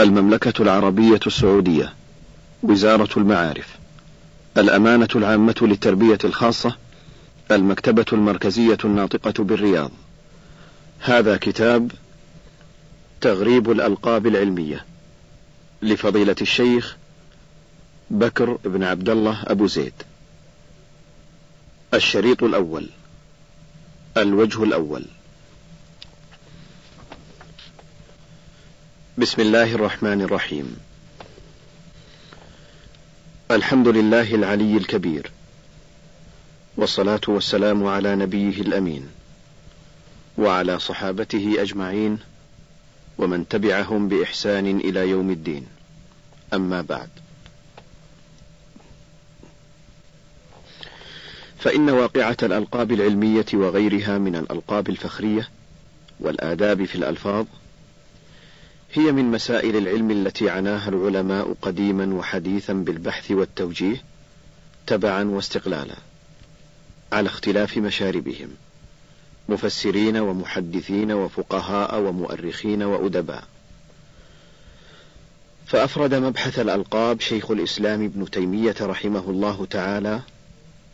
المملكة العربية السعودية وزارة المعارف الأمانة العامة للتربية الخاصة المكتبة المركزية الناطقة بالرياض. هذا كتاب تغريب الألقاب العلمية لفضيلة الشيخ بكر بن عبد الله أبو زيد. الشريط الأول الوجه الأول. بسم الله الرحمن الرحيم. الحمد لله العلي الكبير. والصلاة والسلام على نبيه الأمين. وعلى صحابته أجمعين. ومن تبعهم بإحسان إلى يوم الدين. أما بعد. فإن واقعة الألقاب العلمية وغيرها من الألقاب الفخرية والآداب في الألفاظ هي من مسائل العلم التي عناها العلماء قديما وحديثا بالبحث والتوجيه تبعا واستقلالا على اختلاف مشاربهم مفسرين ومحدثين وفقهاء ومؤرخين وأدباء. فأفرد مبحث الألقاب شيخ الإسلام ابن تيمية رحمه الله تعالى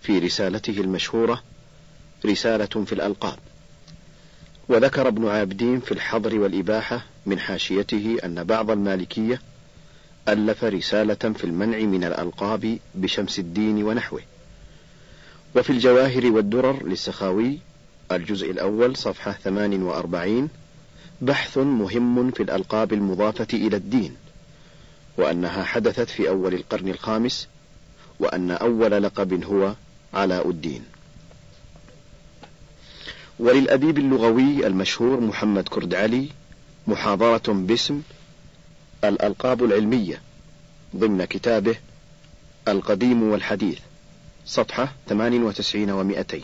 في رسالته المشهورة رسالة في الألقاب. وذكر ابن عابدين في الحظر والإباحة من حاشيته أن بعض المالكية ألف رسالة في المنع من الألقاب بشمس الدين ونحوه. وفي الجواهر والدرر للسخاوي الجزء الأول صفحة 48 بحث مهم في الألقاب المضافة إلى الدين وأنها حدثت في أول القرن الخامس وأن أول لقب هو علاء الدين. وللأديب اللغوي المشهور محمد كرد علي محاضرة باسم الألقاب العلمية ضمن كتابه القديم والحديث صفحة 98 و200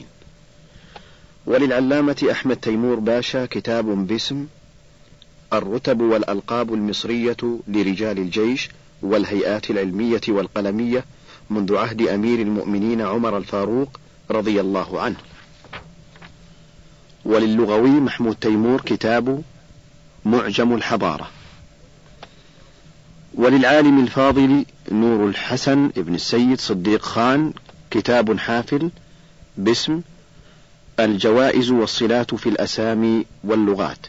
وللعلامة أحمد تيمور باشا كتاب باسم الرتب والألقاب المصرية لرجال الجيش والهيئات العلمية والقلمية منذ عهد أمير المؤمنين عمر الفاروق رضي الله عنه. وللغوي محمود تيمور كتاب معجم الحضارة. وللعالم الفاضل نور الحسن ابن السيد صديق خان كتاب حافل باسم الجوائز والصلات في الأسامي واللغات.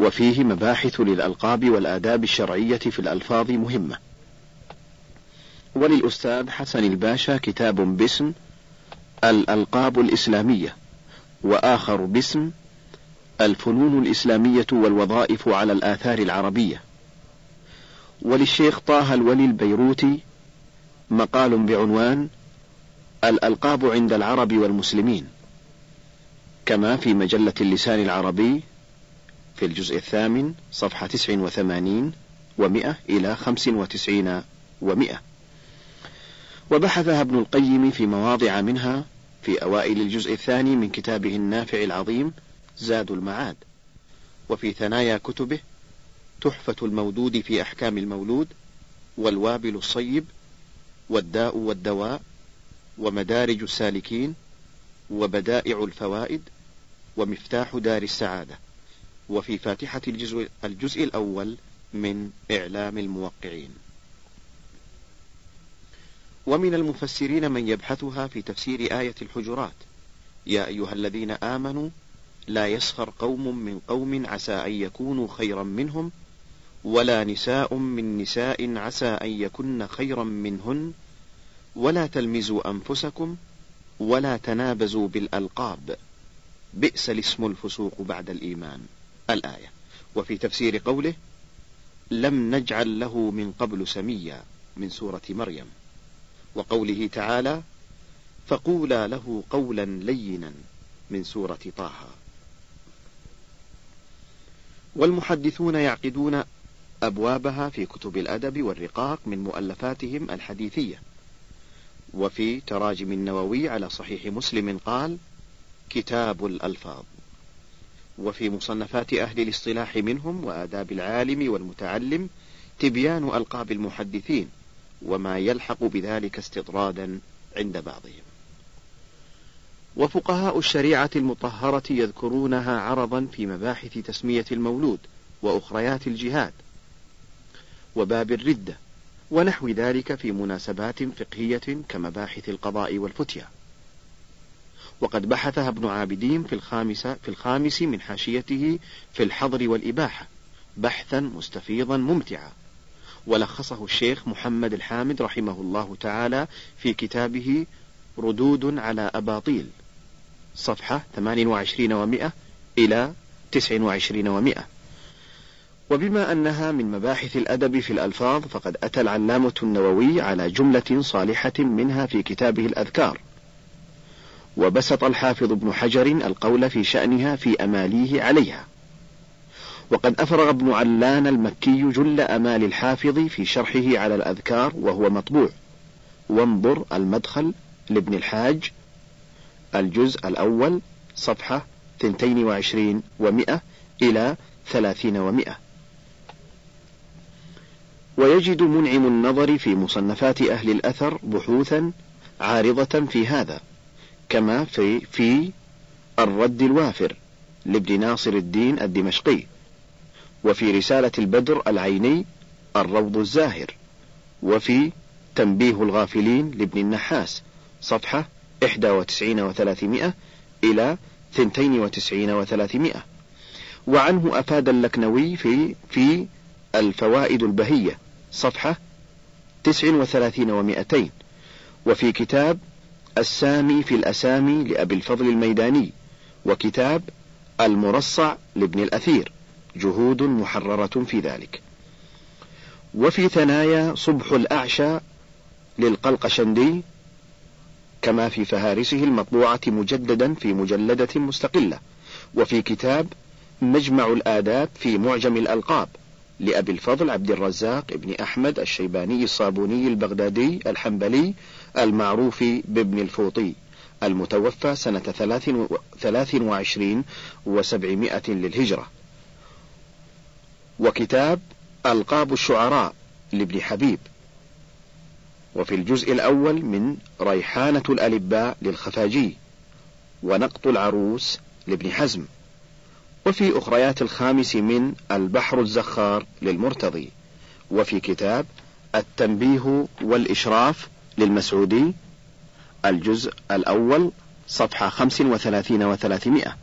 وفيه مباحث للألقاب والآداب الشرعية في الألفاظ مهمة. وللأستاذ حسن الباشا كتاب باسم الألقاب الإسلامية وآخر باسم الفنون الإسلامية والوظائف على الآثار العربية. وللشيخ طه الولي البيروتي مقال بعنوان الألقاب عند العرب والمسلمين كما في مجلة اللسان العربي في الجزء الثامن صفحة 89 ومئة إلى 95 ومئة. وبحثها ابن القيم في مواضع منها في أوائل الجزء الثاني من كتابه النافع العظيم زاد المعاد وفي ثنايا كتبه تحفة المودود في أحكام المولود والوابل الصيب والداء والدواء ومدارج السالكين وبدائع الفوائد ومفتاح دار السعادة وفي فاتحة الجزء, الجزء الأول من إعلام الموقعين. ومن المفسرين من يبحثها في تفسير آية الحجرات. يا أيها الذين آمنوا لا يسخر قوم من قوم عسى أن يكونوا خيرا منهم ولا نساء من نساء عسى أن يكن خيرا منهن ولا تلمزوا أنفسكم ولا تنابزوا بالألقاب. بئس الاسم الفسوق بعد الإيمان. الآية. وفي تفسير قوله لم نجعل له من قبل سميا من سورة مريم. وقوله تعالى فقولا له قولا لينا من سورة طه. والمحدثون يعقدون أبوابها في كتب الأدب والرقاق من مؤلفاتهم الحديثية. وفي تراجم النووي على صحيح مسلم قال كتاب الألفاظ. وفي مصنفات أهل الاصطلاح منهم وآداب العالم والمتعلم تبيان ألقاب المحدثين. وما يلحق بذلك استطرادا عند بعضهم. وفقهاء الشريعة المطهرة يذكرونها عرضا في مباحث تسمية المولود وأخريات الجهاد وباب الردة ونحو ذلك في مناسبات فقهية كمباحث القضاء والفتيا. وقد بحثها ابن عابدين في الخامس في الخامس من حاشيته في الحظر والإباحة بحثا مستفيضا ممتعا. ولخصه الشيخ محمد الحامد رحمه الله تعالى في كتابه ردود على أباطيل صفحة 28 و100 إلى 29 و100 وبما أنها من مباحث الأدب في الألفاظ فقد أتى العلامة النووي على جملة صالحة منها في كتابه الأذكار. وبسط الحافظ ابن حجر القول في شأنها في أماليه عليها. وقد أفرغ ابن علان المكي جل أمال الحافظ في شرحه على الأذكار وهو مطبوع. وانظر المدخل لابن الحاج الجزء الأول صفحة 22 ومئة إلى 30 ومئة. ويجد منعم النظر في مصنفات أهل الأثر بحوثا عارضة في هذا كما في في الرد الوافر لابن ناصر الدين الدمشقي. وفي رسالة البدر العيني الروض الزاهر وفي تنبيه الغافلين لابن النحاس صفحة 91 و300 إلى 92 و300 وعنه أفاد اللكنوي في في الفوائد البهية صفحة 39 و200 وفي كتاب السامي في الأسامي لأبي الفضل الميداني وكتاب المرصع لابن الأثير. جهود محررة في ذلك. وفي ثنايا صبح الأعشى للقلقشندي كما في فهارسه المطبوعة مجددا في مجلدة مستقلة وفي كتاب مجمع الآداب في معجم الألقاب لأبي الفضل عبد الرزاق ابن أحمد الشيباني الصابوني البغدادي الحنبلي المعروف بابن الفوطي المتوفى سنة ثلاث وعشرين وسبعمائة للهجرة. وكتاب ألقاب الشعراء لابن حبيب. وفي الجزء الأول من ريحانة الألباء للخفاجي ونقط العروس لابن حزم. وفي أخريات الخامس من البحر الزخار للمرتضي. وفي كتاب التنبيه والإشراف للمسعودي الجزء الأول صفحة خمس وثلاثين وثلاثمائة.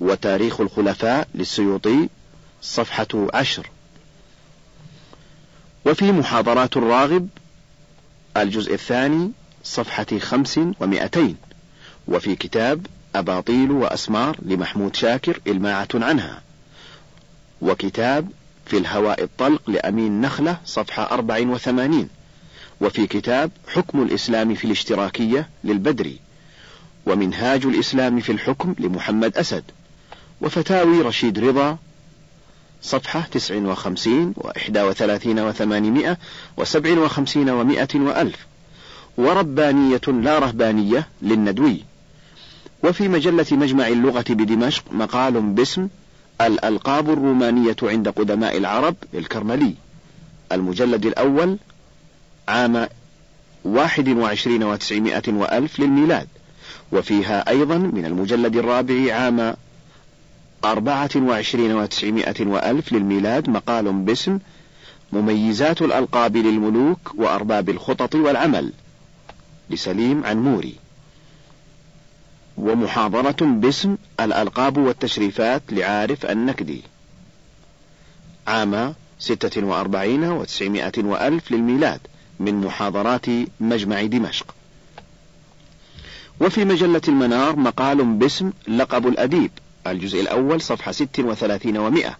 وتاريخ الخلفاء للسيوطي صفحة عشر. وفي محاضرات الراغب الجزء الثاني صفحة خمس ومائتين وفي كتاب أباطيل وأسمار لمحمود شاكر إلماعة عنها. وكتاب في الهواء الطلق لأمين نخلة صفحة أربع وثمانين. وفي كتاب حكم الإسلام في الاشتراكية للبدري ومنهاج الإسلام في الحكم لمحمد أسد. وفتاوي رشيد رضا صفحة تسع وخمسين وإحدى وثلاثين وثمانمائة وسبع وخمسين ومائة وألف. وربانية لا رهبانية للندوي. وفي مجلة مجمع اللغة بدمشق مقال باسم الألقاب الرومانية عند قدماء العرب الكرملي المجلد الأول عام واحد وعشرين وتسعمائة وألف للميلاد. وفيها أيضا من المجلد الرابع عام أربعة وعشرين وتسعمائة وألف للميلاد مقال باسم مميزات الألقاب للملوك وأرباب الخطط والعمل لسليم عنموري. ومحاضرة باسم الألقاب والتشريفات لعارف النكدي. عام ستة وأربعين وتسعمائة وألف للميلاد من محاضرات مجمع دمشق. وفي مجلة المنار مقال باسم لقب الأديب الجزء الأول صفحة ست وثلاثين ومائة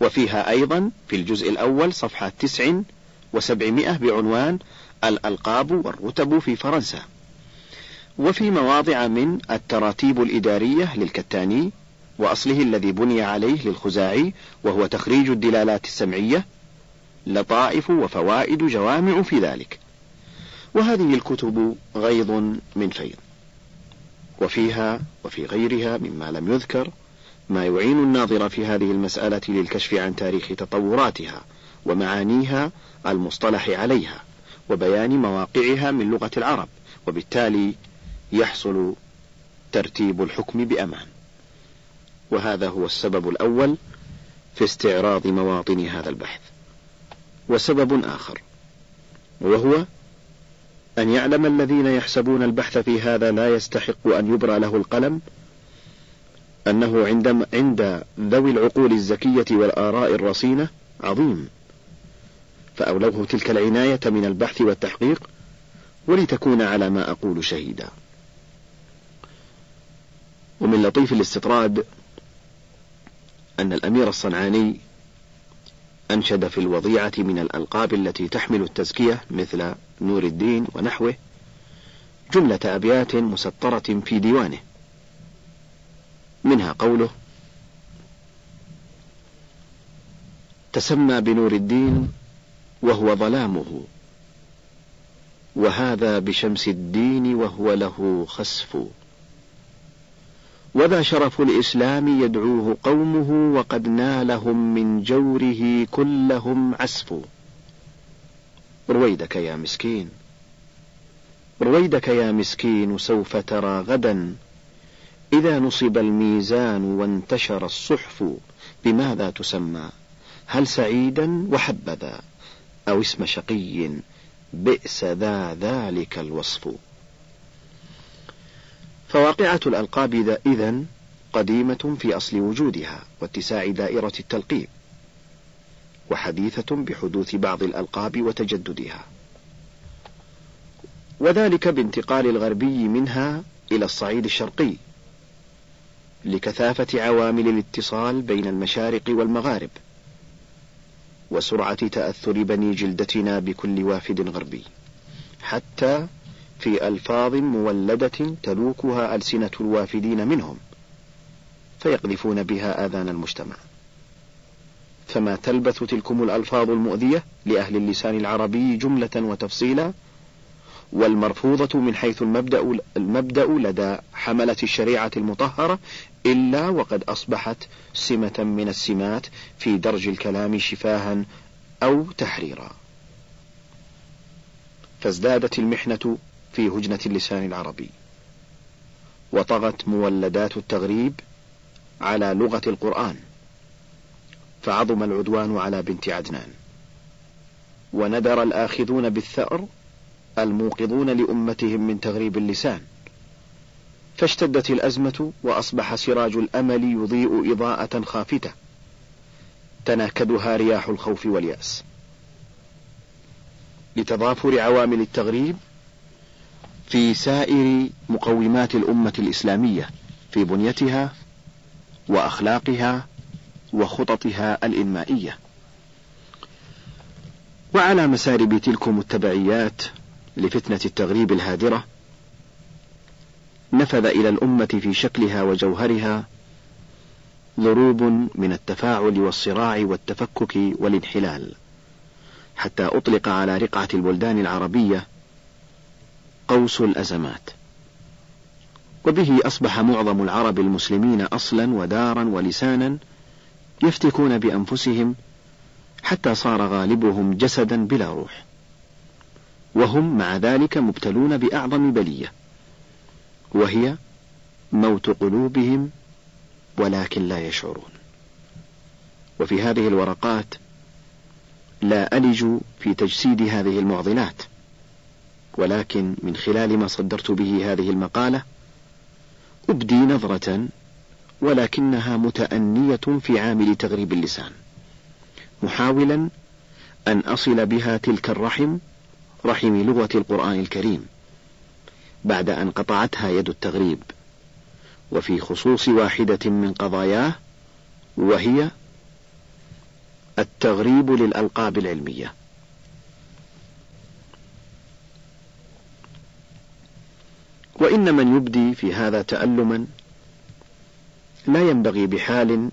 وفيها أيضا في الجزء الأول صفحة تسع وسبعمائة بعنوان الألقاب والرتب في فرنسا. وفي مواضع من التراتيب الإدارية للكتاني وأصله الذي بني عليه للخزاعي وهو تخريج الدلالات السمعية لطائف وفوائد جوامع في ذلك. وهذه الكتب غيض من فيض. وفيها وفي غيرها مما لم يذكر ما يعين الناظر في هذه المسألة للكشف عن تاريخ تطوراتها ومعانيها المصطلح عليها وبيان مواقعها من لغة العرب وبالتالي يحصل ترتيب الحكم بأمان. وهذا هو السبب الأول في استعراض مواطن هذا البحث. وسبب آخر وهو أن يعلم الذين يحسبون البحث في هذا لا يستحق أن يبرى له القلم؟ أنه عند عند ذوي العقول الزكية والآراء الرصينة عظيم. فأولوه تلك العناية من البحث والتحقيق ولتكون على ما أقول شهيدا. ومن لطيف الاستطراد أن الأمير الصنعاني أنشد في الوضيعة من الألقاب التي تحمل التزكية مثل نور الدين ونحوه جملة أبيات مسطرة في ديوانه. منها قوله تسمى بنور الدين وهو ظلامه وهذا بشمس الدين وهو له خسف. وذا شرف الإسلام يدعوه قومه وقد نالهم من جوره كلهم عسف. رويدك يا مسكين. رويدك يا مسكين سوف ترى غدا. إذا نصب الميزان وانتشر الصحف بماذا تسمى؟ هل سعيدا وحبذا؟ أو اسم شقي بئس ذا ذلك الوصف. فواقعة الألقاب إذن قديمة في أصل وجودها واتساع دائرة التلقيب وحديثة بحدوث بعض الألقاب وتجددها. وذلك بانتقال الغربي منها إلى الصعيد الشرقي لكثافة عوامل الاتصال بين المشارق والمغارب وسرعة تأثر بني جلدتنا بكل وافد غربي. حتى في ألفاظ مولدة تلوكها ألسنة الوافدين منهم فيقذفون بها آذان المجتمع. فما تلبث تلكم الألفاظ المؤذية لأهل اللسان العربي جملة وتفصيلا والمرفوضة من حيث المبدأ, المبدأ لدى حملة الشريعة المطهرة إلا وقد أصبحت سمة من السمات في درج الكلام شفاها أو تحريرا. فازدادت المحنة في هجنة اللسان العربي وطغت مولدات التغريب على لغة القرآن. فعظم العدوان على بنت عدنان. وندر الآخذون بالثأر الموقظون لأمتهم من تغريب اللسان. فاشتدت الأزمة وأصبح سراج الأمل يضيء إضاءة خافتة. تناكدها رياح الخوف واليأس. لتضافر عوامل التغريب في سائر مقومات الأمة الإسلامية في بنيتها وأخلاقها وخططها الإنمائية. وعلى مسارب تلكم التبعيات لفتنة التغريب الهادرة نفذ إلى الأمة في شكلها وجوهرها ضروب من التفاعل والصراع والتفكك والانحلال حتى أطلق على رقعة البلدان العربية قوس الأزمات. وبه أصبح معظم العرب المسلمين أصلا ودارا ولسانا يفتكون بأنفسهم حتى صار غالبهم جسدا بلا روح. وهم مع ذلك مبتلون بأعظم بلية وهي موت قلوبهم ولكن لا يشعرون. وفي هذه الورقات لا ألج في تجسيد هذه المعضلات ولكن من خلال ما صدرت به هذه المقالة أبدي نظرة ولكنها متأنية في عامل تغريب اللسان. محاولا أن أصل بها تلك الرحم رحم لغة القرآن الكريم بعد أن قطعتها يد التغريب وفي خصوص واحدة من قضاياه وهي التغريب للألقاب العلمية. وإن من يبدي في هذا تألما لا ينبغي بحال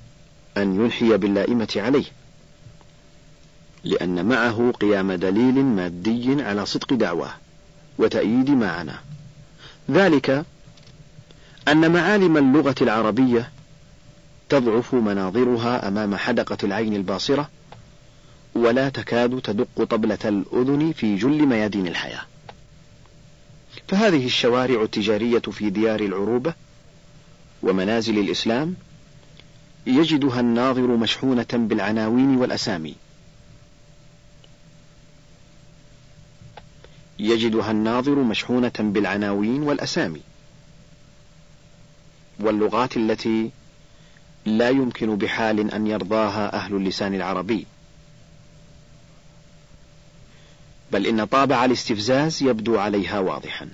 أن ينحي باللائمة عليه لأن معه قيام دليل مادي على صدق دعواه وتأييد ما عناه ذلك أن معالم اللغة العربية تضعف مناظرها أمام حدقة العين الباصرة ولا تكاد تدق طبلة الأذن في جل ميادين الحياة. فهذه الشوارع التجارية في ديار العروبة ومنازل الإسلام يجدها الناظر مشحونة بالعناوين والأسامي. يجدها الناظر مشحونة بالعناوين والأسامي. واللغات التي لا يمكن بحال أن يرضاها أهل اللسان العربي. بل إن طابع الاستفزاز يبدو عليها واضحا.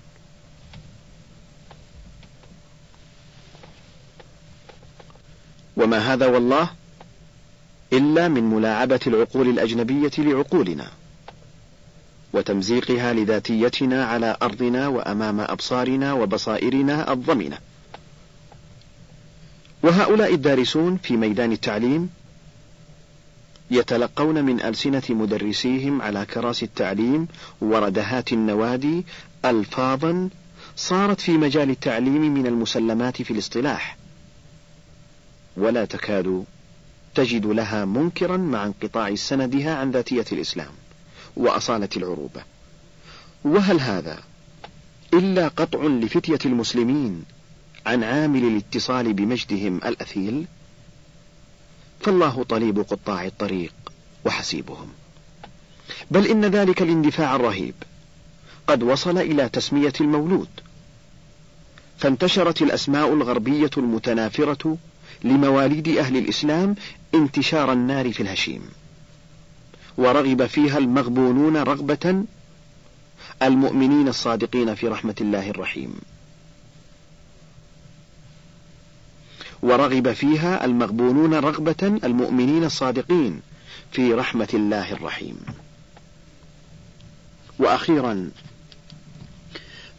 وما هذا والله إلا من ملاعبة العقول الأجنبية لعقولنا وتمزيقها لذاتيتنا على أرضنا وأمام أبصارنا وبصائرنا الضمنة وهؤلاء الدارسون في ميدان التعليم يتلقون من ألسنة مدرسيهم على كراسي التعليم وردهات النوادي ألفاظا صارت في مجال التعليم من المسلمات في الاصطلاح. ولا تكاد تجد لها منكرا مع انقطاع سندها عن ذاتية الإسلام وأصالة العروبة. وهل هذا إلا قطع لفتية المسلمين عن عامل الاتصال بمجدهم الأثيل؟ فالله طليب قطاع الطريق وحسيبهم. بل إن ذلك الاندفاع الرهيب قد وصل إلى تسمية المولود. فانتشرت الأسماء الغربية المتنافرة لمواليد أهل الإسلام انتشار النار في الهشيم. ورغب فيها المغبونون رغبة المؤمنين الصادقين في رحمة الله الرحيم. ورغب فيها المغبونون رغبة المؤمنين الصادقين في رحمة الله الرحيم. وأخيرا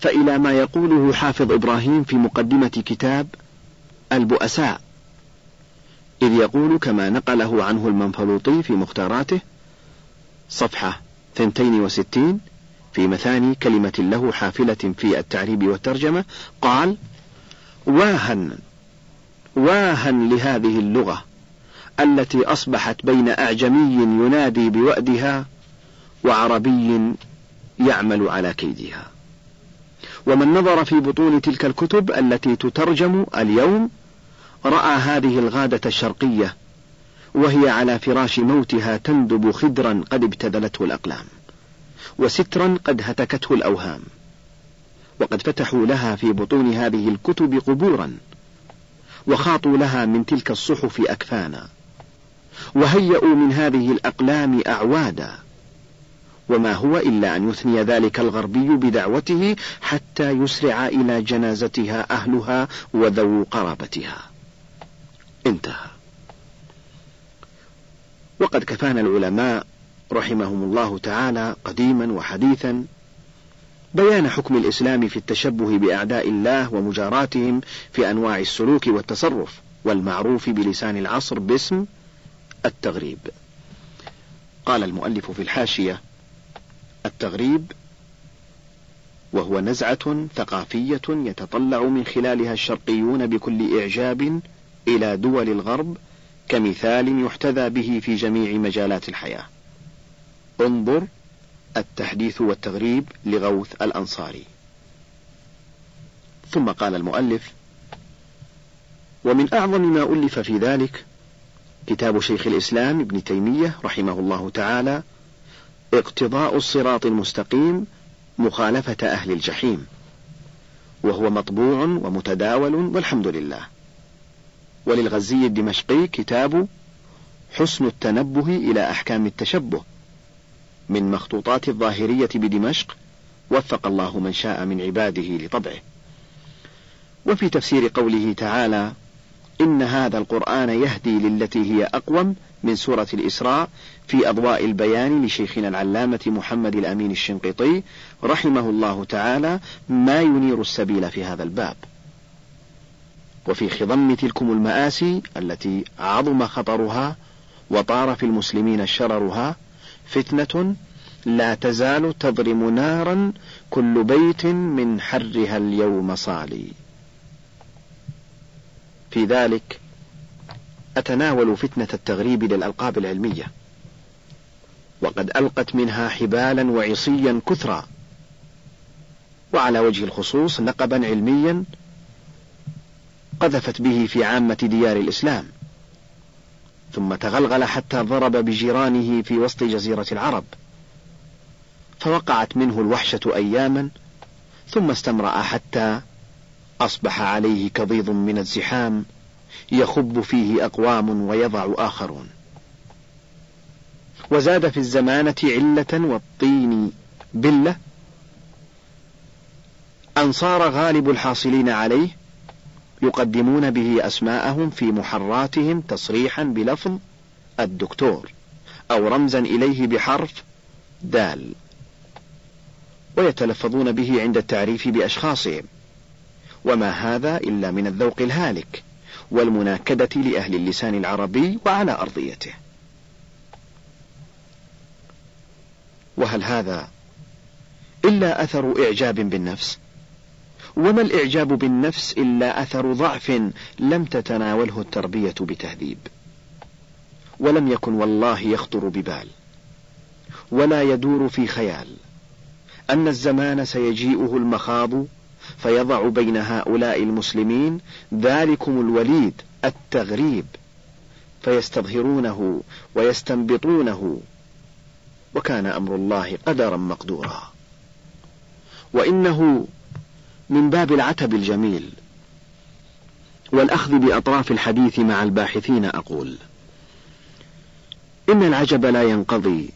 فإلى ما يقوله حافظ إبراهيم في مقدمة كتاب البؤساء إذ يقول كما نقله عنه المنفلوطي في مختاراته صفحة 62 في مثاني كلمة له حافلة في التعريب والترجمة قال واها واها لهذه اللغة التي أصبحت بين أعجمي ينادي بوأدها وعربي يعمل على كيدها. ومن نظر في بطون تلك الكتب التي تترجم اليوم رأى هذه الغادة الشرقية وهي على فراش موتها تندب خدرا قد ابتذلته الأقلام وسترا قد هتكته الأوهام. وقد فتحوا لها في بطون هذه الكتب قبورا وخاطوا لها من تلك الصحف أكفانا. وهيئوا من هذه الأقلام أعوادا. وما هو إلا أن يثني ذلك الغربي بدعوته حتى يسرع إلى جنازتها أهلها وذو قرابتها. انتهى. وقد كفانا العلماء رحمهم الله تعالى قديما وحديثا بيان حكم الإسلام في التشبه بأعداء الله ومجاراتهم في أنواع السلوك والتصرف والمعروف بلسان العصر باسم التغريب. قال المؤلف في الحاشية التغريب وهو نزعة ثقافية يتطلع من خلالها الشرقيون بكل إعجاب إلى دول الغرب كمثال يحتذى به في جميع مجالات الحياة. انظر التحديث والتغريب لغوث الأنصاري. ثم قال المؤلف ومن أعظم ما ألف في ذلك كتاب شيخ الإسلام ابن تيمية رحمه الله تعالى اقتضاء الصراط المستقيم مخالفة أهل الجحيم وهو مطبوع ومتداول والحمد لله. وللغزي الدمشقي كتاب حسن التنبه إلى أحكام التشبه من مخطوطات الظاهرية بدمشق وفق الله من شاء من عباده لطبعه. وفي تفسير قوله تعالى إن هذا القرآن يهدي للتي هي أقوم من سورة الإسراء في أضواء البيان لشيخنا العلامة محمد الأمين الشنقيطي رحمه الله تعالى ما ينير السبيل في هذا الباب. وفي خضم تلكم المآسي التي عظم خطرها وطار في المسلمين شررها فتنة لا تزال تضرم نارا كل بيت من حرها اليوم صالي. في ذلك أتناول فتنة التغريب للألقاب العلمية. وقد ألقت منها حبالا وعصيا كثرا. وعلى وجه الخصوص نقبا علميا قذفت به في عامة ديار الإسلام ثم تغلغل حتى ضرب بجيرانه في وسط جزيرة العرب. فوقعت منه الوحشة أياما ثم استمرأ حتى أصبح عليه كضيض من الزحام يخب فيه أقوام ويضع آخرون. وزاد في الزمانة علة والطين بلة أن صار غالب الحاصلين عليه يقدمون به أسماءهم في محراتهم تصريحا بلفظ الدكتور أو رمزا إليه بحرف دال. ويتلفظون به عند التعريف بأشخاصهم. وما هذا إلا من الذوق الهالك والمناكدة لأهل اللسان العربي وعلى أرضيته. وهل هذا إلا أثر إعجاب بالنفس؟ وما الإعجاب بالنفس إلا أثر ضعف لم تتناوله التربية بتهذيب. ولم يكن والله يخطر ببال ولا يدور في خيال. أن الزمان سيجيئه المخاض فيضع بين هؤلاء المسلمين ذلكم الوليد التغريب فيستظهرونه ويستنبطونه. وكان أمر الله قدرا مقدورا. وإنه من باب العتب الجميل. والأخذ بأطراف الحديث مع الباحثين أقول إن العجب لا ينقضي.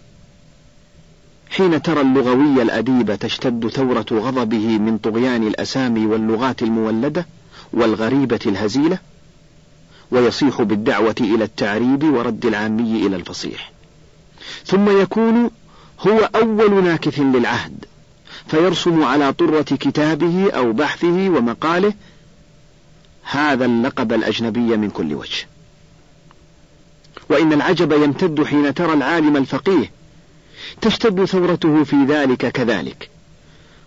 حين ترى اللغوي الأديب تشتد ثورة غضبه من طغيان الأسامي واللغات المولدة والغريبة الهزيلة ويصيح بالدعوة إلى التعريب ورد العامي إلى الفصيح. ثم يكون هو أول ناكث للعهد. فيرسم على طرة كتابه أو بحثه ومقاله هذا اللقب الأجنبي من كل وجه. وإن العجب يمتد حين ترى العالم الفقيه تشتد ثورته في ذلك كذلك.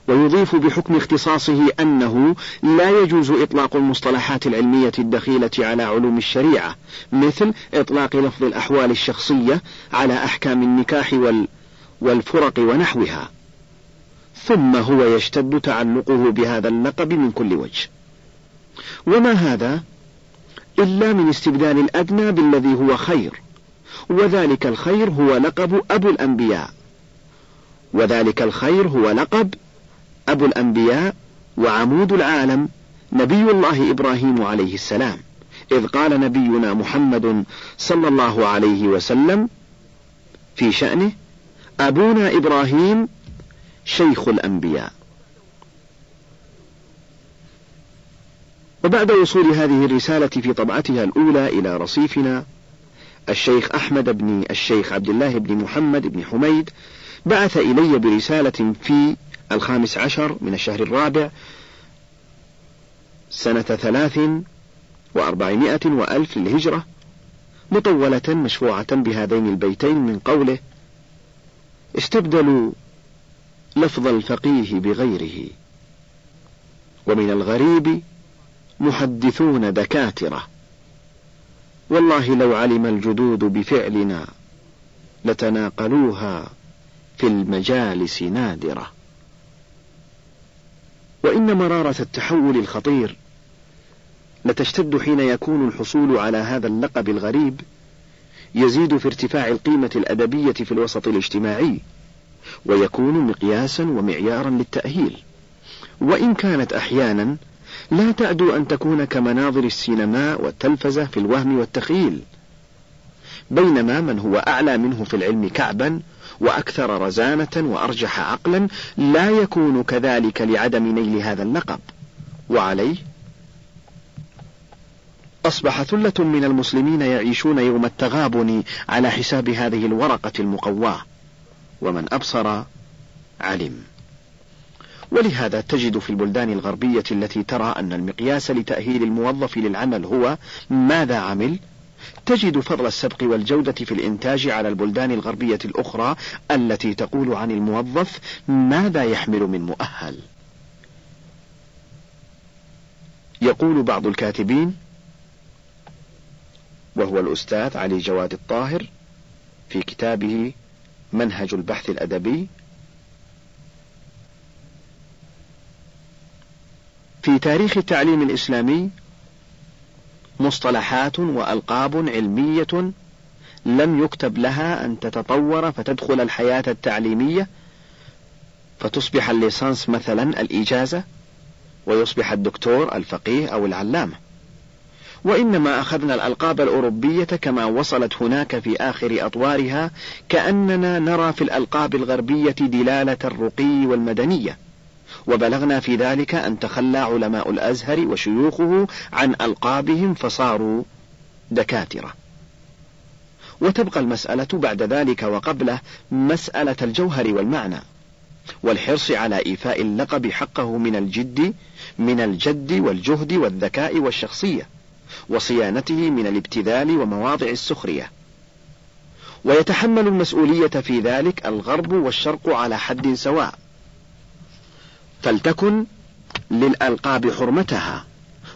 ويضيف بحكم اختصاصه أنه لا يجوز إطلاق المصطلحات العلمية الدخيلة على علوم الشريعة مثل إطلاق لفظ الأحوال الشخصية على أحكام النكاح وال والفرق ونحوها. ثم هو يشتد تعلقه بهذا اللقب من كل وجه. وما هذا؟ إلا من استبدال الأدنى بالذي هو خير وذلك الخير هو لقب أبو الأنبياء. وذلك الخير هو لقب أبو الأنبياء وعمود العالم نبي الله إبراهيم عليه السلام إذ قال نبينا محمد صلى الله عليه وسلم في شأنه أبونا إبراهيم شيخ الأنبياء. وبعد وصول هذه الرسالة في طبعتها الأولى إلى رصيفنا الشيخ أحمد بن الشيخ عبد الله بن محمد بن حميد بعث إلي برسالة في الخامس عشر من الشهر الرابع سنة ثلاث وأربعمائة وألف للهجرة مطولة مشفوعة بهذين البيتين من قوله استبدلوا لفظ الفقيه بغيره. ومن الغريب محدثون دكاترة. والله لو علم الجدود بفعلنا لتناقلوها في المجالس نادرة. وإن مرارة التحول الخطير لتشتد حين يكون الحصول على هذا اللقب الغريب يزيد في ارتفاع القيمة الأدبية في الوسط الاجتماعي. ويكون مقياسا ومعيارا للتأهيل. وإن كانت أحيانا لا تعدو أن تكون كمناظر السينماء والتلفزة في الوهم والتخيل. بينما من هو أعلى منه في العلم كعبا وأكثر رزانة وأرجح عقلا لا يكون كذلك لعدم نيل هذا اللقب. وعليه؟ أصبح ثلة من المسلمين يعيشون يوم التغابن على حساب هذه الورقة المقواة ومن أبصر علم. ولهذا تجد في البلدان الغربية التي ترى أن المقياس لتأهيل الموظف للعمل هو ماذا عمل؟ تجد فضل السبق والجودة في الإنتاج على البلدان الغربية الأخرى التي تقول عن الموظف ماذا يحمل من مؤهل. يقول بعض الكاتبين وهو الأستاذ علي جواد الطاهر في كتابه منهج البحث الأدبي في تاريخ التعليم الإسلامي مصطلحات وألقاب علمية لم يكتب لها أن تتطور فتدخل الحياة التعليمية فتصبح الليسانس مثلا الإجازة ويصبح الدكتور الفقيه أو العلامة. وإنما أخذنا الألقاب الأوروبية كما وصلت هناك في آخر أطوارها كأننا نرى في الألقاب الغربية دلالة الرقي والمدنية. وبلغنا في ذلك أن تخلى علماء الأزهر وشيوخه عن ألقابهم فصاروا دكاترة. وتبقى المسألة بعد ذلك وقبله مسألة الجوهر والمعنى والحرص على إيفاء اللقب حقه من الجد من الجد والجهد والذكاء والشخصية. وصيانته من الابتذال ومواضع السخرية. ويتحمل المسؤولية في ذلك الغرب والشرق على حد سواء. فلتكن للألقاب حرمتها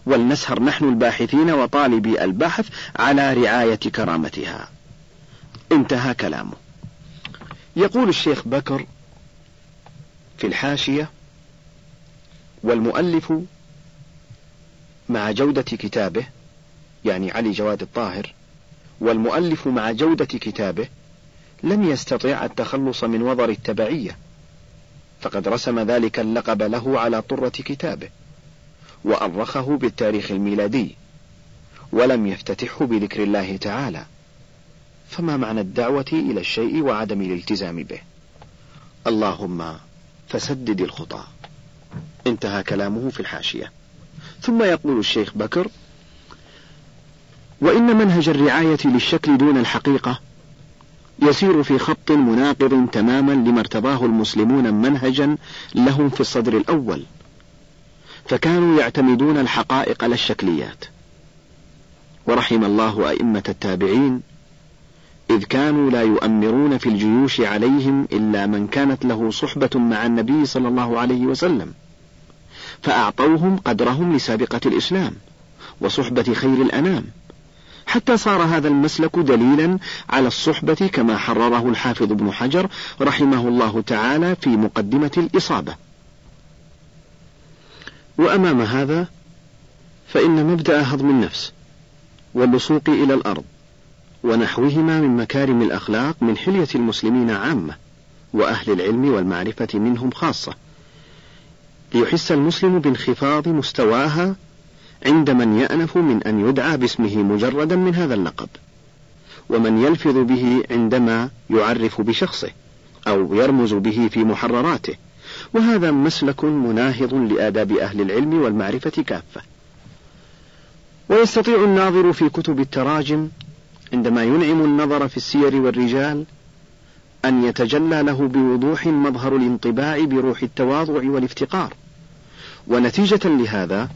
ولنسهر نحن الباحثين وطالبي البحث على رعاية كرامتها. انتهى كلامه. يقول الشيخ بكر في الحاشية والمؤلف مع جودة كتابه يعني علي جواد الطاهر والمؤلف مع جودة كتابه لم يستطع التخلص من وضر التبعية فقد رسم ذلك اللقب له على طرة كتابه وأرخه بالتاريخ الميلادي ولم يفتتحه بذكر الله تعالى فما معنى الدعوة إلى الشيء وعدم الالتزام به؟ اللهم فسدد الخطى. انتهى كلامه في الحاشية. ثم يقول الشيخ بكر وإن منهج الرعاية للشكل دون الحقيقة يسير في خط مناقض تماما لما ارتضاه المسلمون منهجا لهم في الصدر الأول فكانوا يعتمدون الحقائق لا الشكليات. ورحم الله أئمة التابعين إذ كانوا لا يؤمرون في الجيوش عليهم إلا من كانت له صحبة مع النبي صلى الله عليه وسلم فأعطوهم قدرهم لسابقة الإسلام وصحبة خير الأنام. حتى صار هذا المسلك دليلا على الصحبة كما حرره الحافظ ابن حجر رحمه الله تعالى في مقدمة الإصابة. وأمام هذا فإن مبدأ هضم النفس واللصوق إلى الأرض ونحوهما من مكارم الأخلاق من حلية المسلمين عامة وأهل العلم والمعرفة منهم خاصة ليحس المسلم بانخفاض مستواها عند من يأنف من أن يدعى باسمه مجردا من هذا اللقب. ومن يلفظ به عندما يعرف بشخصه أو يرمز به في محرراته. وهذا مسلك مناهض لآداب أهل العلم والمعرفة كافة. ويستطيع الناظر في كتب التراجم عندما ينعم النظر في السير والرجال أن يتجلى له بوضوح مظهر الانطباع بروح التواضع والافتقار. ونتيجة لهذا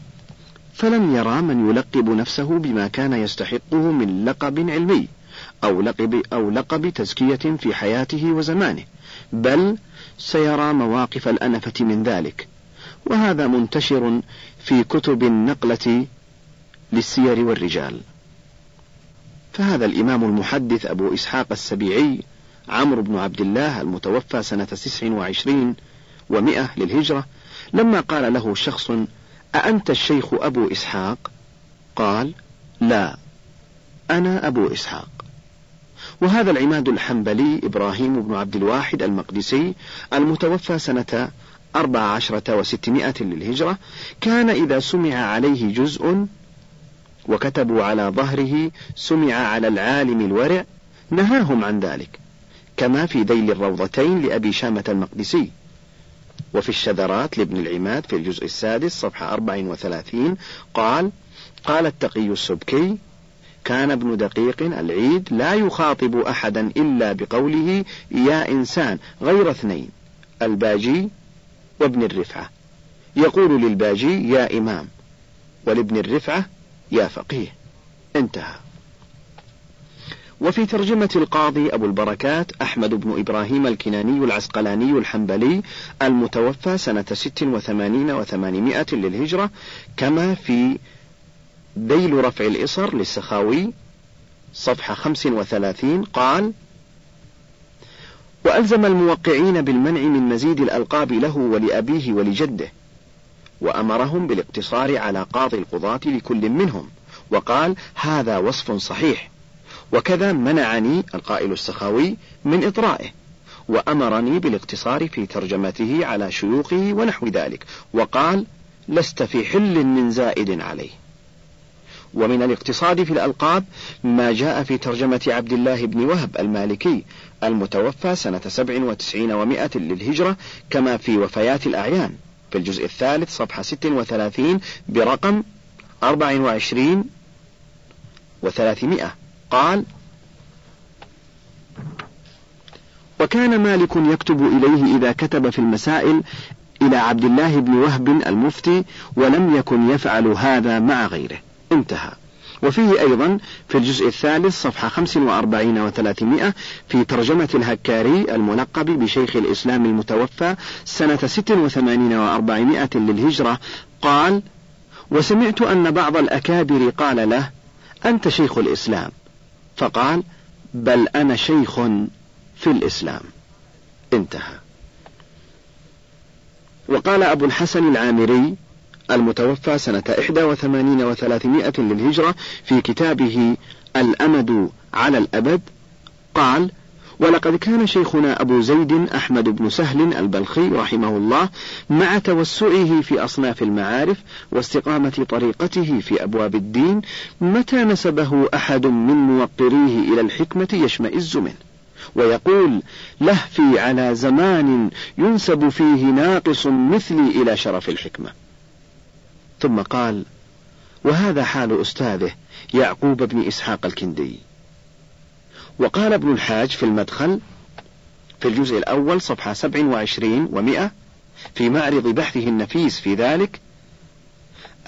فلم يرى من يلقب نفسه بما كان يستحقه من لقب علمي أو لقب أو لقب تزكية في حياته وزمانه، بل سيرى مواقف الأنفة من ذلك، وهذا منتشر في كتب النقلة للسير والرجال. فهذا الإمام المحدث أبو إسحاق السبيعي عمرو بن عبد الله المتوفى سنة تسع وعشرين ومئة للهجرة لما قال له شخص أأنت الشيخ أبو إسحاق؟ قال: لا، أنا أبو إسحاق. وهذا العماد الحنبلي إبراهيم بن عبد الواحد المقدسي المتوفى سنة أربع عشرة وستمائة للهجرة كان إذا سمع عليه جزء وكتبوا على ظهره سمع على العالم الورع نهاهم عن ذلك كما في ذيل الروضتين لأبي شامة المقدسي وفي الشذرات لابن العماد في الجزء السادس صفحة 34 قال قال التقي السبكي كان ابن دقيق العيد لا يخاطب أحدا إلا بقوله يا إنسان غير اثنين الباجي وابن الرفعة. يقول للباجي يا إمام ولابن الرفعة يا فقيه. انتهى. وفي ترجمة القاضي أبو البركات أحمد بن إبراهيم الكناني العسقلاني الحنبلي المتوفى سنة ست وثمانين وثمانمائة للهجرة كما في ذيل رفع الإصر للسخاوي صفحة خمس وثلاثين قال وألزم الموقعين بالمنع من مزيد الألقاب له ولأبيه ولجده وأمرهم بالاقتصار على قاضي القضاة لكل منهم وقال هذا وصف صحيح. وكذا منعني القائل السخاوي من إطرائه وأمرني بالاقتصار في ترجمته على شيوخه ونحو ذلك وقال لست في حل من زائد عليه. ومن الاقتصاد في الألقاب ما جاء في ترجمة عبد الله بن وهب المالكي المتوفى سنة سبع وتسعين ومائة للهجرة كما في وفيات الأعيان في الجزء الثالث صفحة ست وثلاثين برقم أربع وعشرين وثلاثمائة. قال وكان مالك يكتب إليه إذا كتب في المسائل إلى عبد الله بن وهب المفتي ولم يكن يفعل هذا مع غيره. انتهى. وفيه أيضا في الجزء الثالث صفحة 45 و300 في ترجمة الهكاري الملقب بشيخ الإسلام المتوفى سنة 86 و400 للهجرة قال وسمعت أن بعض الأكابر قال له أنت شيخ الإسلام. فقال بل أنا شيخ في الإسلام. انتهى. وقال أبو الحسن العامري المتوفى سنة 81 و300 للهجرة في كتابه الأمد على الأبد قال ولقد كان شيخنا أبو زيد أحمد بن سهل البلخي رحمه الله مع توسعه في أصناف المعارف واستقامة طريقته في أبواب الدين متى نسبه أحد من موقريه إلى الحكمة يشمئز منه؟ ويقول لهفي على زمان ينسب فيه ناقص مثلي إلى شرف الحكمة. ثم قال وهذا حال أستاذه يعقوب بن إسحاق الكندي. وقال ابن الحاج في المدخل في الجزء الأول صفحة 27 ومئة في معرض بحثه النفيس في ذلك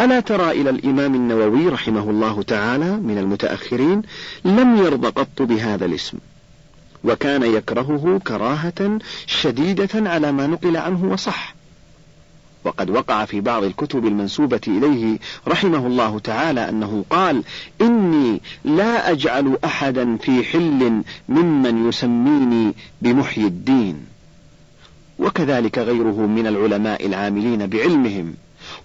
ألا ترى إلى الإمام النووي رحمه الله تعالى من المتأخرين لم يرضى قط بهذا الاسم وكان يكرهه كراهة شديدة على ما نقل عنه وصح. وقد وقع في بعض الكتب المنسوبة إليه رحمه الله تعالى أنه قال إني لا أجعل أحدا في حل ممن يسميني بمحيي الدين. وكذلك غيره من العلماء العاملين بعلمهم.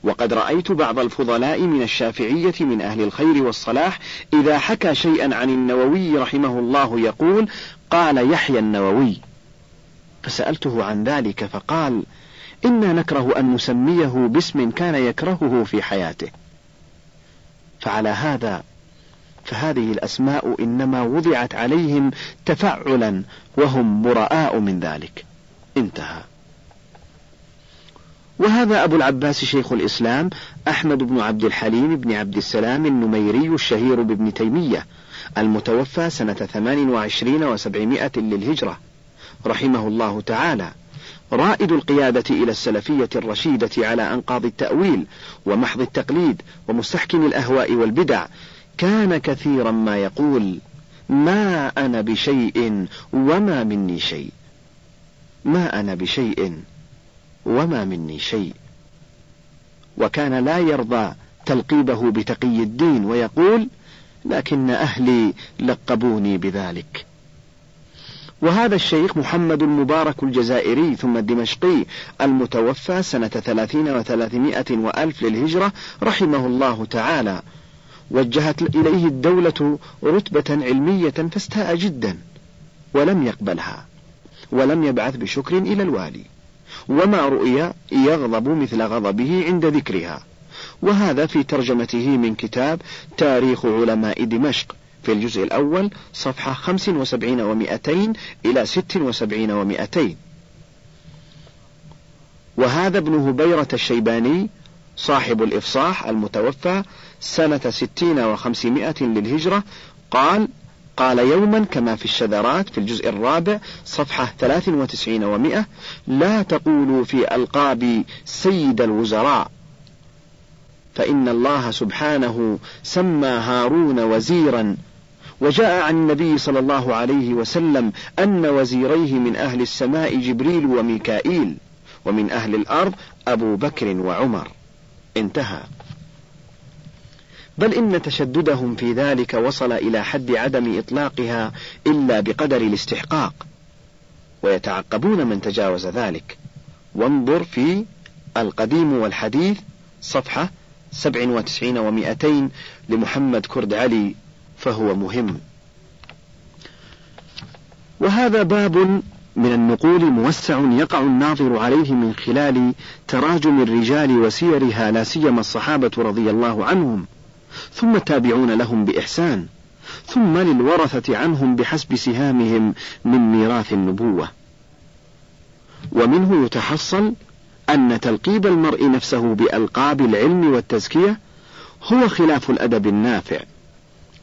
وقد رأيت بعض الفضلاء من الشافعية من أهل الخير والصلاح إذا حكى شيئا عن النووي رحمه الله يقول قال يحيى النووي. فسألته عن ذلك فقال إنا نكره أن نسميه باسم كان يكرهه في حياته. فعلى هذا فهذه الأسماء إنما وضعت عليهم تفعلا وهم براء من ذلك. انتهى. وهذا أبو العباس شيخ الإسلام أحمد بن عبد الحليم بن عبد السلام النميري الشهير بابن تيمية المتوفى سنة 28 وسبعمائة للهجرة. رحمه الله تعالى. رائد القيادة إلى السلفية الرشيدة على أنقاض التأويل ومحض التقليد ومستحكم الأهواء والبدع كان كثيرا ما يقول ما أنا بشيء وما مني شيء. ما أنا بشيء وما مني شيء. وكان لا يرضى تلقيبه بتقي الدين ويقول لكن أهلي لقبوني بذلك. وهذا الشيخ محمد المبارك الجزائري ثم الدمشقي المتوفى سنة ثلاثين وثلاثمائة وألف للهجرة رحمه الله تعالى. وجهت إليه الدولة رتبة علمية فاستاء جدا ولم يقبلها ولم يبعث بشكر إلى الوالي. وما رؤي يغضب مثل غضبه عند ذكرها. وهذا في ترجمته من كتاب تاريخ علماء دمشق. في الجزء الأول صفحة 75 ومئتين إلى 76 ومئتين. وهذا ابن هبيرة الشيباني صاحب الإفصاح المتوفى سنة ستين وخمسمائة للهجرة قال قال يوما كما في الشذرات في الجزء الرابع صفحة 93 ومئة لا تقولوا في ألقاب سيد الوزراء فإن الله سبحانه سمى هارون وزيرا. وجاء عن النبي صلى الله عليه وسلم أن وزيريه من أهل السماء جبريل وميكائيل ومن أهل الأرض أبو بكر وعمر. انتهى. بل إن تشددهم في ذلك وصل إلى حد عدم إطلاقها إلا بقدر الاستحقاق. ويتعقبون من تجاوز ذلك. وانظر في القديم والحديث صفحة سبع وتسعين ومائتين لمحمد كرد علي فهو مهم. وهذا باب من النقول موسع يقع الناظر عليه من خلال تراجم الرجال وسيرها لا سيما الصحابة رضي الله عنهم. ثم التابعون لهم بإحسان. ثم للورثة عنهم بحسب سهامهم من ميراث النبوة. ومنه يتحصل أن تلقيب المرء نفسه بألقاب العلم والتزكية هو خلاف الأدب النافع.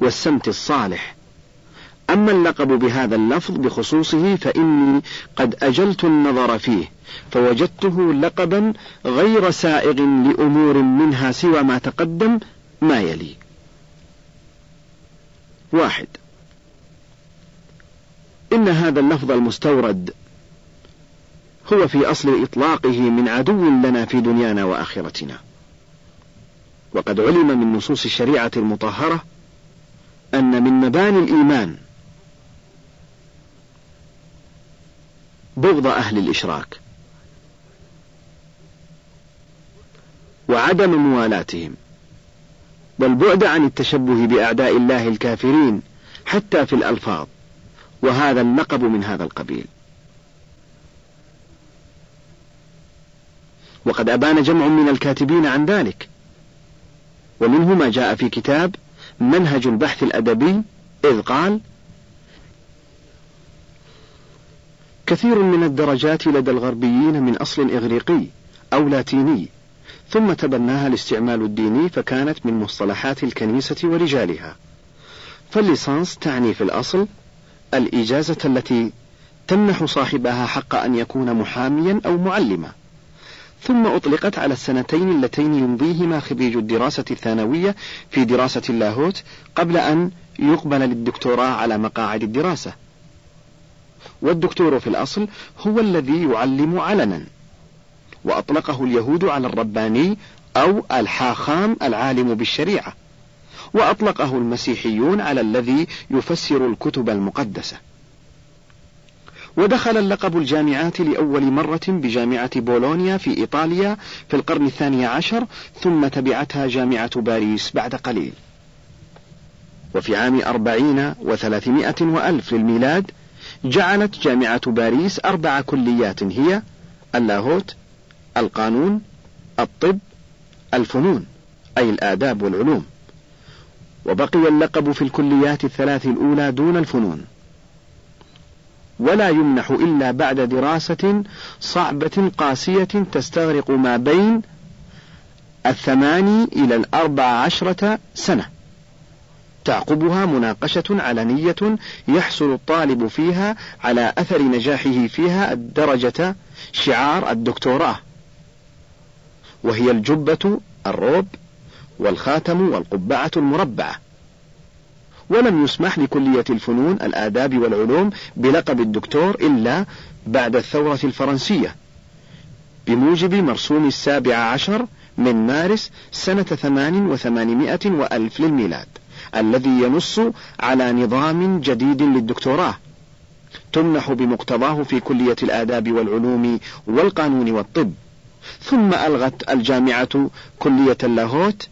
والسمت الصالح. أما اللقب بهذا اللفظ بخصوصه فإني قد أجلت النظر فيه فوجدته لقبا غير سائغ لأمور منها سوى ما تقدم ما يلي. واحد. إن هذا اللفظ المستورد هو في أصل إطلاقه من عدو لنا في دنيانا وآخرتنا. وقد علم من نصوص الشريعة المطهرة أن من مباني الإيمان بغض أهل الإشراك وعدم موالاتهم والبعد عن التشبه بأعداء الله الكافرين حتى في الألفاظ وهذا اللقب من هذا القبيل. وقد أبان جمع من الكاتبين عن ذلك ومنه ما جاء في كتاب منهج البحث الأدبي إذ قال كثير من الدرجات لدى الغربيين من أصل إغريقي أو لاتيني ثم تبناها الاستعمال الديني فكانت من مصطلحات الكنيسة ورجالها. فالليسانس تعني في الأصل الإجازة التي تمنح صاحبها حق أن يكون محاميا أو معلما. ثم أطلقت على السنتين اللتين يمضيهما خريج الدراسة الثانوية في دراسة اللاهوت قبل أن يقبل للدكتوراه على مقاعد الدراسة. والدكتور في الأصل هو الذي يعلم علنا. وأطلقه اليهود على الرباني أو الحاخام العالم بالشريعة. وأطلقه المسيحيون على الذي يفسر الكتب المقدسة. ودخل اللقب الجامعات لأول مرة بجامعة بولونيا في إيطاليا في القرن الثاني عشر ثم تبعتها جامعة باريس بعد قليل. وفي عام أربعين وثلاثمائة وألف للميلاد جعلت جامعة باريس أربع كليات هي اللاهوت القانون الطب الفنون أي الآداب والعلوم. وبقي اللقب في الكليات الثلاث الأولى دون الفنون. ولا يمنح إلا بعد دراسة صعبة قاسية تستغرق ما بين الثماني إلى الأربع عشرة سنة. تعقبها مناقشة علنية يحصل الطالب فيها على أثر نجاحه فيها الدرجة شعار الدكتوراه. وهي الجبة الروب والخاتم والقبعة المربعة. ولم يسمح لكلية الفنون الآداب والعلوم بلقب الدكتور إلا بعد الثورة الفرنسية بموجب مرسوم السابع عشر من مارس سنة ثمان وثمانمائة وألف للميلاد الذي ينص على نظام جديد للدكتوراه. تمنح بمقتضاه في كلية الآداب والعلوم والقانون والطب. ثم ألغت الجامعة كلية اللاهوت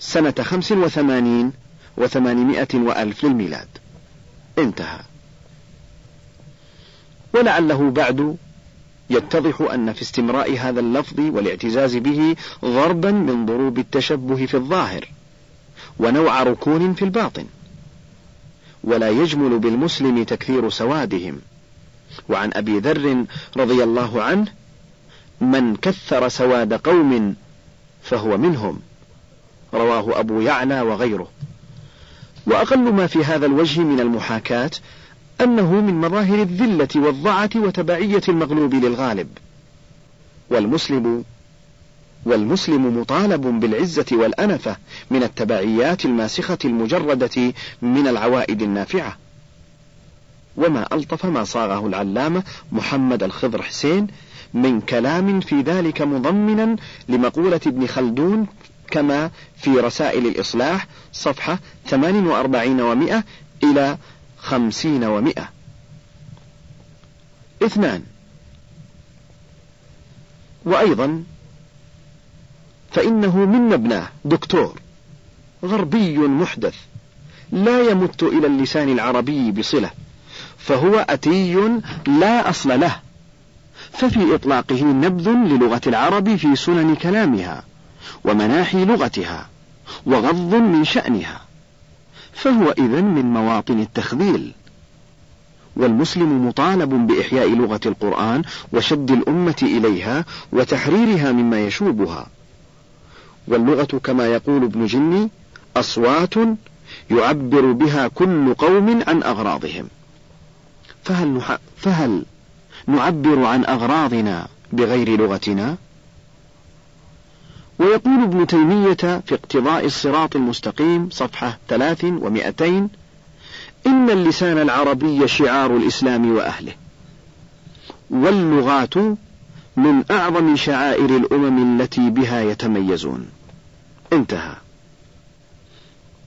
سنة خمس وثمانين وثمانمائة وألف للميلاد. انتهى. ولعله بعد يتضح أن في استمراء هذا اللفظ والاعتزاز به ضربا من ضروب التشبه في الظاهر ونوع ركون في الباطن. ولا يجمل بالمسلم تكثير سوادهم. وعن أبي ذر رضي الله عنه من كثر سواد قوم فهو منهم رواه أبو يعلى وغيره. وأقل ما في هذا الوجه من المحاكاة أنه من مظاهر الذلة والضعة وتبعية المغلوب للغالب. والمسلم والمسلم مطالب بالعزة والأنفة من التبعيات الماسخة المجردة من العوائد النافعة. وما ألطف ما صاغه العلامة محمد الخضر حسين من كلام في ذلك مضمنا لمقولة ابن خلدون كما في رسائل الإصلاح صفحة 48 ومئة إلى خمسين ومئة اثنان. وأيضا فإنه من مبناه دكتور غربي محدث لا يمت إلى اللسان العربي بصلة فهو أتي لا أصل له ففي إطلاقه نبذ للغة العرب في سنن كلامها. ومناحي لغتها وغض من شأنها فهو إذن من مواطن التخذيل. والمسلم مطالب بإحياء لغة القرآن وشد الأمة إليها وتحريرها مما يشوبها. واللغة كما يقول ابن جني أصوات يعبر بها كل قوم عن أغراضهم. فهل, نح... فهل نعبر عن أغراضنا بغير لغتنا؟ ويقول ابن تيمية في اقتضاء الصراط المستقيم صفحة ثلاث ومئتين إن اللسان العربي شعار الإسلام وأهله. واللغات من أعظم شعائر الأمم التي بها يتميزون. انتهى.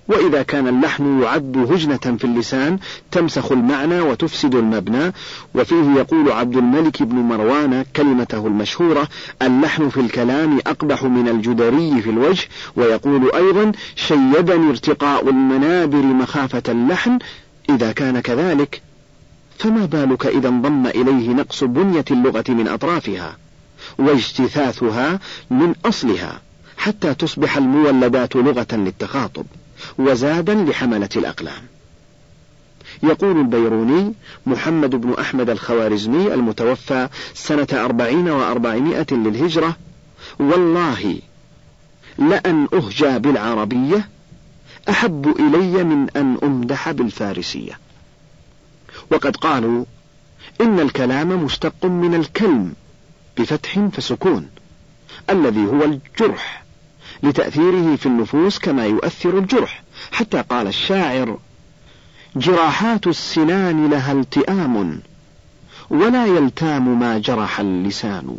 وإذا كان اللحن يعد هجنة في اللسان تمسخ المعنى وتفسد المبنى. وفيه يقول عبد الملك بن مروان كلمته المشهورة اللحن في الكلام أقبح من الجدري في الوجه ويقول أيضا شيدني ارتقاء المنابر مخافة اللحن إذا كان كذلك فما بالك إذا انضم إليه نقص بنية اللغة من أطرافها؟ واجتثاثها من أصلها حتى تصبح المولدات لغة للتخاطب وزادا لحملة الأقلام. يقول البيروني محمد بن أحمد الخوارزمي المتوفى سنة أربعين وأربعمائة للهجرة والله لأن أهجى بالعربية أحب إلي من أن أمدح بالفارسية. وقد قالوا إن الكلام مشتق من الكلم بفتح فسكون الذي هو الجرح. لتأثيره في النفوس كما يؤثر الجرح. حتى قال الشاعر جراحات السنان لها التئام ولا يلتام ما جرح اللسان.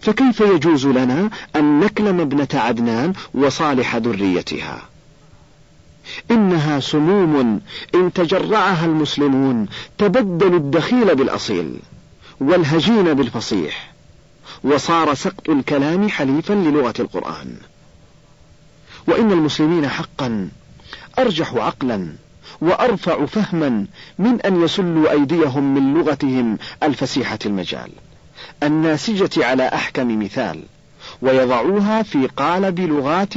فكيف يجوز لنا أن نكلم ابنة عدنان وصالح ذريتها؟ إنها سموم إن تجرعها المسلمون تبدلوا الدخيل بالأصيل والهجين بالفصيح. وصار سقط الكلام حليفا للغة القرآن. وإن المسلمين حقا أرجح عقلا وأرفع فهما من أن يسلوا أيديهم من لغتهم الفسيحة المجال. الناسجة على أحكم مثال ويضعوها في قالب لغات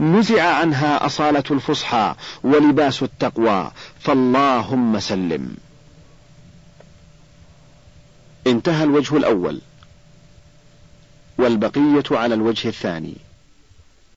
نزع عنها أصالة الفصحى ولباس التقوى. فاللهم سلم. انتهى الوجه الأول والبقية على الوجه الثاني.